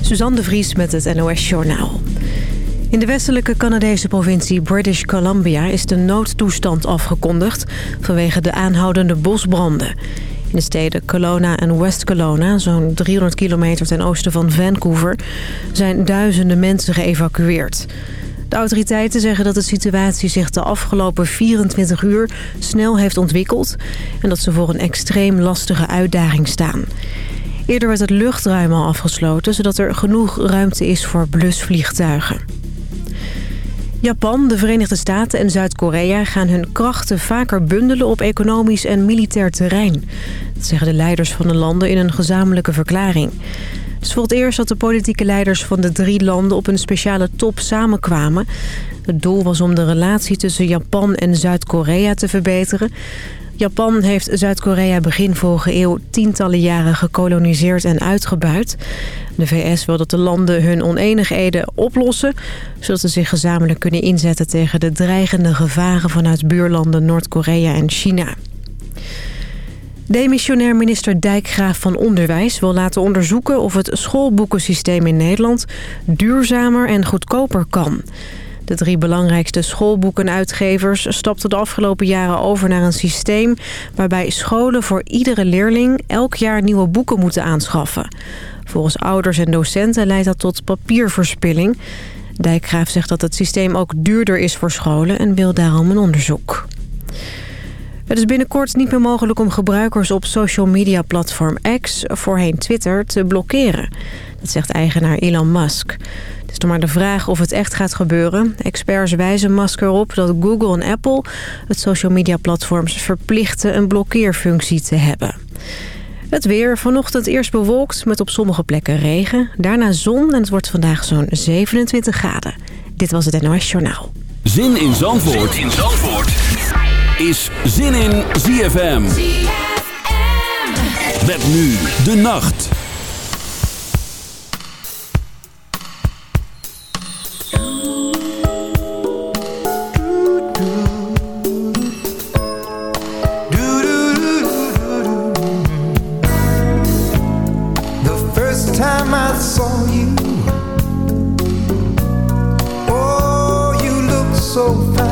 Suzanne de Vries met het NOS Journaal. In de westelijke Canadese provincie British Columbia is de noodtoestand afgekondigd... vanwege de aanhoudende bosbranden. In de steden Kelowna en West Kelowna, zo'n 300 kilometer ten oosten van Vancouver... zijn duizenden mensen geëvacueerd. De autoriteiten zeggen dat de situatie zich de afgelopen 24 uur snel heeft ontwikkeld... en dat ze voor een extreem lastige uitdaging staan. Eerder werd het luchtruim al afgesloten... zodat er genoeg ruimte is voor blusvliegtuigen. Japan, de Verenigde Staten en Zuid-Korea gaan hun krachten vaker bundelen op economisch en militair terrein. Dat zeggen de leiders van de landen in een gezamenlijke verklaring. Het is voor het eerst dat de politieke leiders van de drie landen op een speciale top samenkwamen. Het doel was om de relatie tussen Japan en Zuid-Korea te verbeteren. Japan heeft Zuid-Korea begin vorige eeuw tientallen jaren gekoloniseerd en uitgebuit. De VS wil dat de landen hun oneenigheden oplossen... zodat ze zich gezamenlijk kunnen inzetten tegen de dreigende gevaren vanuit buurlanden Noord-Korea en China. Demissionair minister Dijkgraaf van Onderwijs wil laten onderzoeken of het schoolboekensysteem in Nederland duurzamer en goedkoper kan. De drie belangrijkste schoolboekenuitgevers stapten de afgelopen jaren over naar een systeem... waarbij scholen voor iedere leerling elk jaar nieuwe boeken moeten aanschaffen. Volgens ouders en docenten leidt dat tot papierverspilling. Dijkgraaf zegt dat het systeem ook duurder is voor scholen en wil daarom een onderzoek. Het is binnenkort niet meer mogelijk om gebruikers op social media platform X, voorheen Twitter, te blokkeren. Dat zegt eigenaar Elon Musk. Het is nog maar de vraag of het echt gaat gebeuren. Experts wijzen Musk erop dat Google en Apple het social media platforms verplichten een blokkeerfunctie te hebben. Het weer. Vanochtend eerst bewolkt met op sommige plekken regen. Daarna zon en het wordt vandaag zo'n 27 graden. Dit was het NOS Journaal. Zin in Zandvoort, zin in Zandvoort. is Zin in ZFM. ZFM. Met nu de nacht. so fast.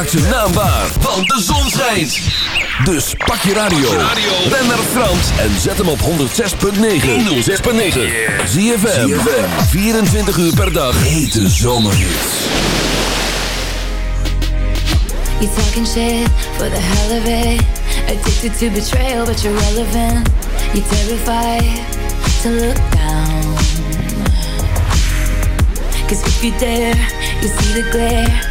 Maak ze naambaar, want de zon schijnt. Dus pak je radio. Ben naar Frans en zet hem op 106.9. 106.9. ZFM. 24 uur per dag. Hete zomerhits. You talking shit for the hell of it. Addicted to betrayal, but you're relevant. You're terrified to look down. Cause if you dare, you see the glare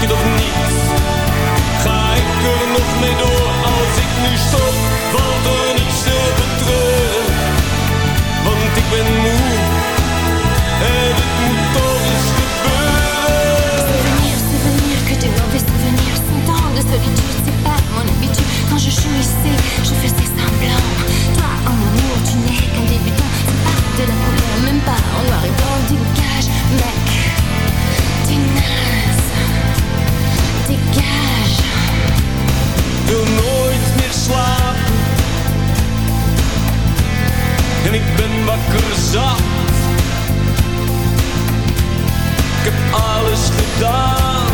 Het of niet? Ga ik er. Souvenir, souvenir, que des mauvais souvenirs Cent ans de solitude, c'est pas mon habitude. Quand je jouissais, je faisais semblant. Toi, en amour, tu n'es qu'un débutant. C'est pas de la couleur, même pas en noir et blanc Dégage, mec, En ik ben wakker zat. Ik heb alles gedaan.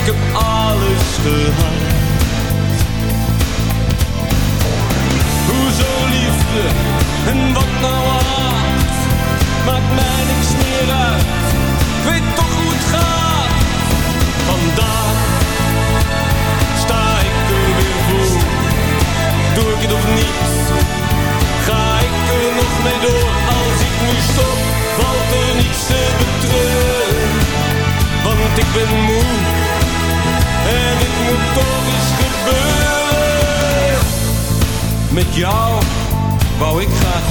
Ik heb alles gehad.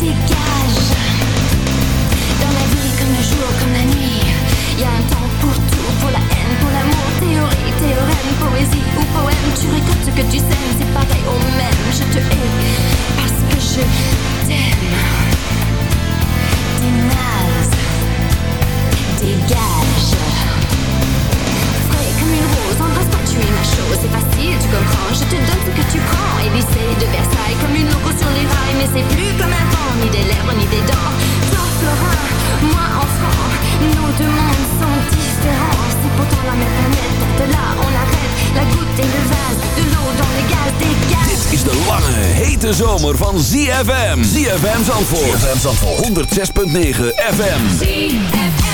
Dégage, dans la vie comme le jour comme la nuit, y a un temps pour tout, pour la haine, pour l'amour, théorie, théorème, poésie ou poème. Tu récoltes ce que tu sais, c'est pareil au même. Je te hais parce que je t'aime. Dégage, dégage. Tu es ma chose. C'est facile, tu comprends, je te donne ce que tu prends. Élysée de Versailles, comme une loco sur les rails. Mais c'est plus comme avant, ni des lèvres, ni des dents. Toi, Florin, moi, enfant Nos deux mondes sont différents. C'est pourtant la même planète, de là, on arrête La goutte et le vase, de l'eau dans le gaz Dégage Dit is de lange, hete zomer van ZFM. ZFM Zandvoort. ZFM Zandvoort. 106.9 FM. But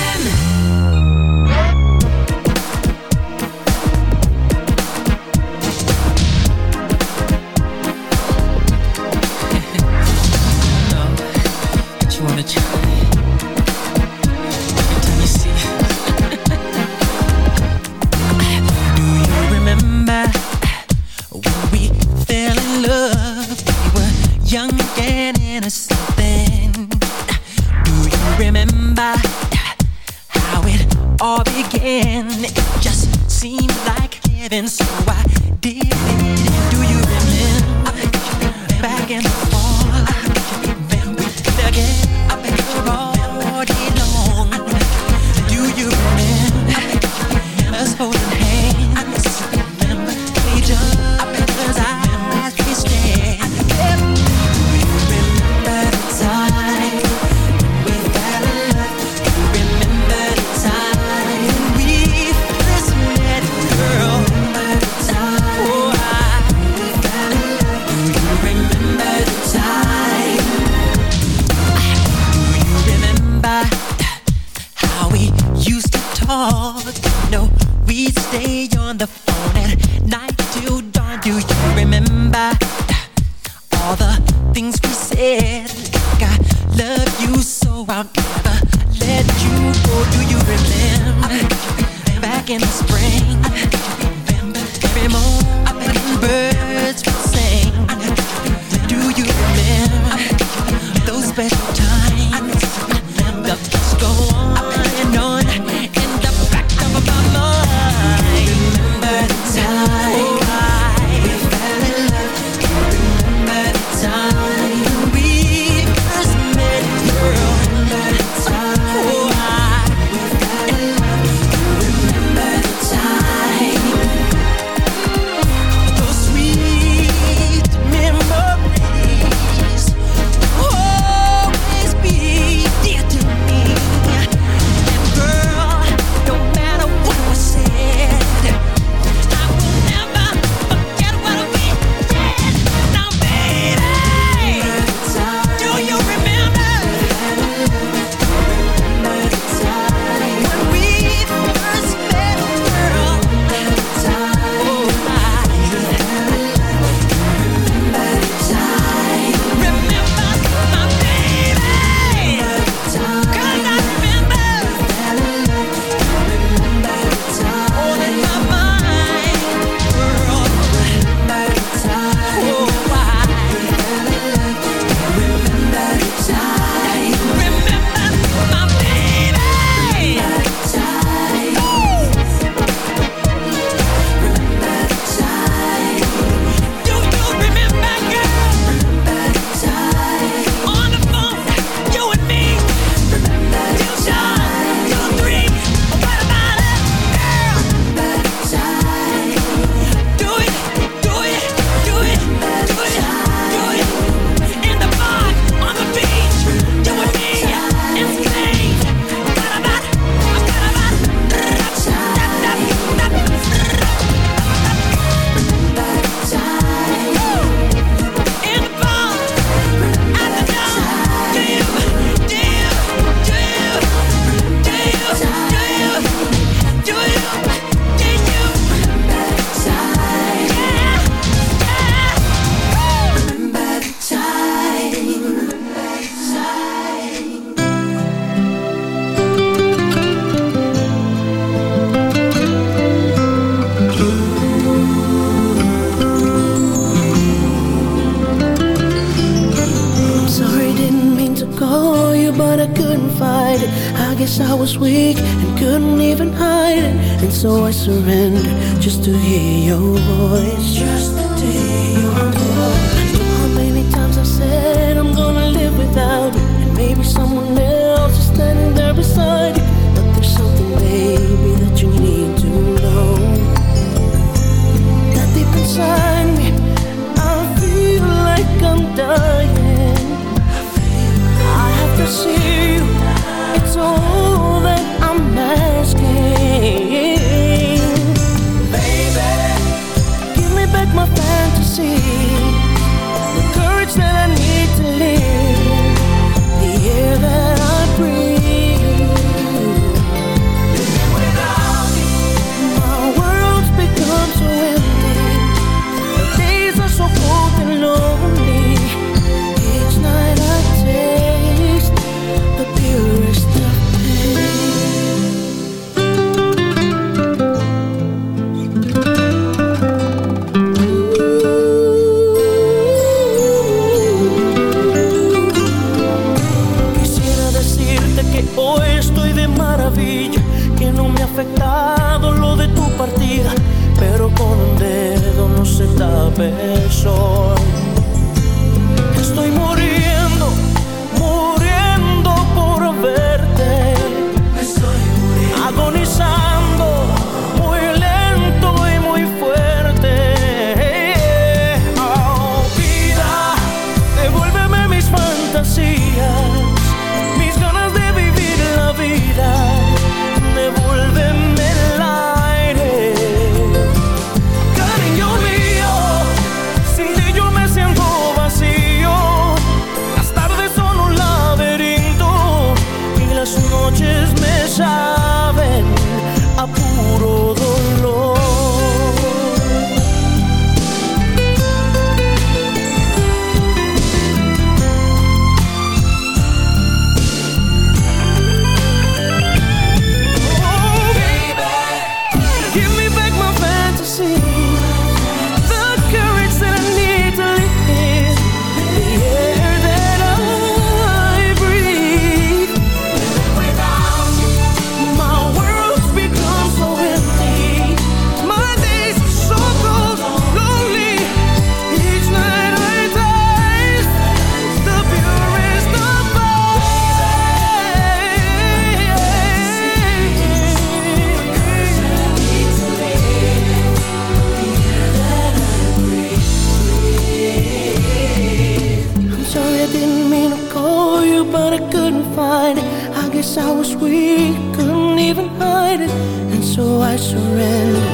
surrender.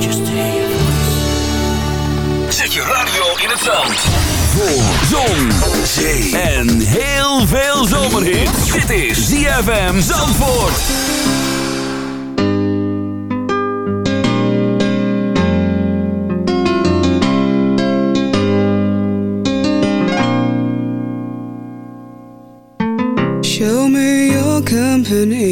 Just to hear your voice. Zet je radio in het zand. Voor zon, zee en heel veel zomerhit. Dit is ZFM Zandvoort. Show me your company.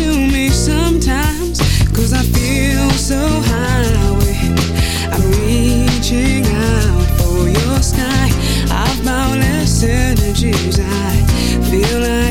i feel like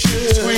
should.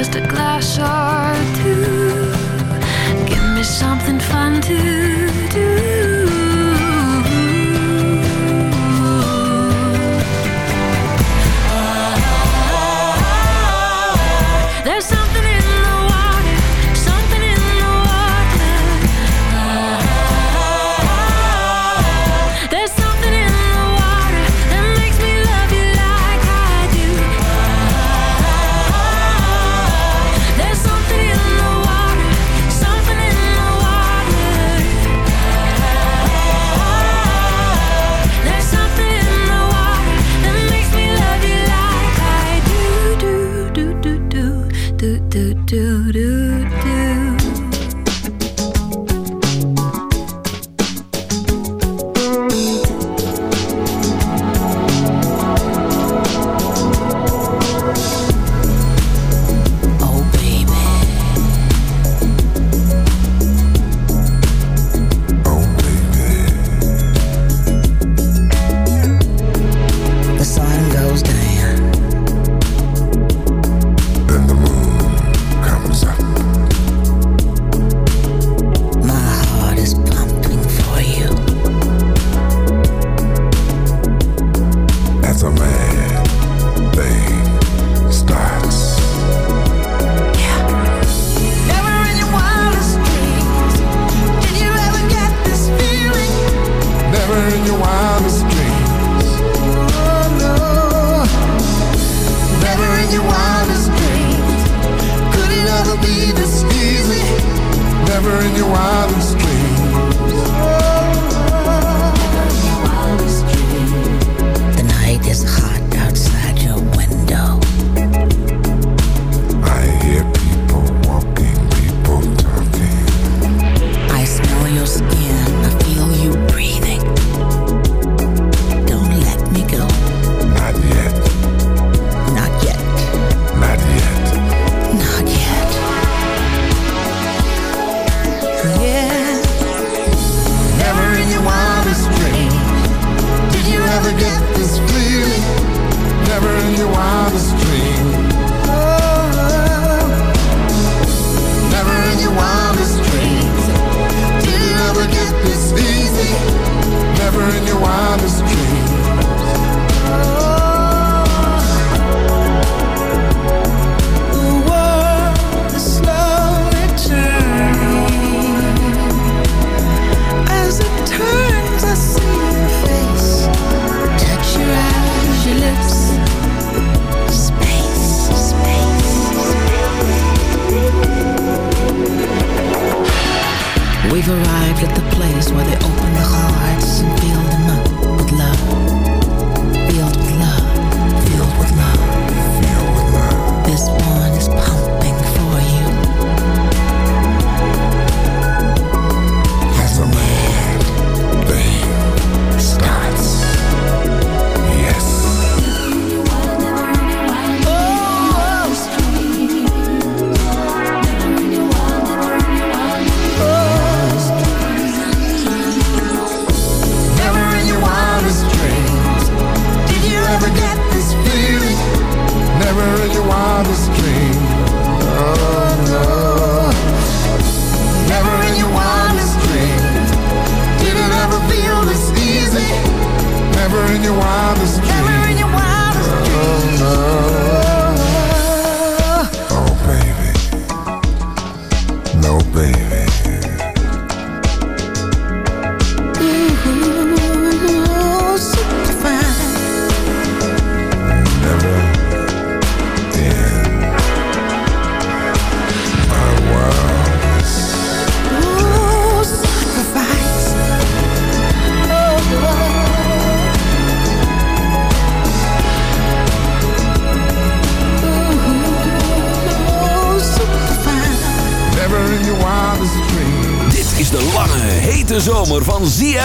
Just a glass or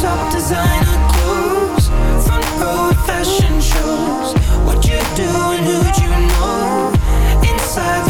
top designer clothes, front row fashion shows. What you do and who'd you know inside.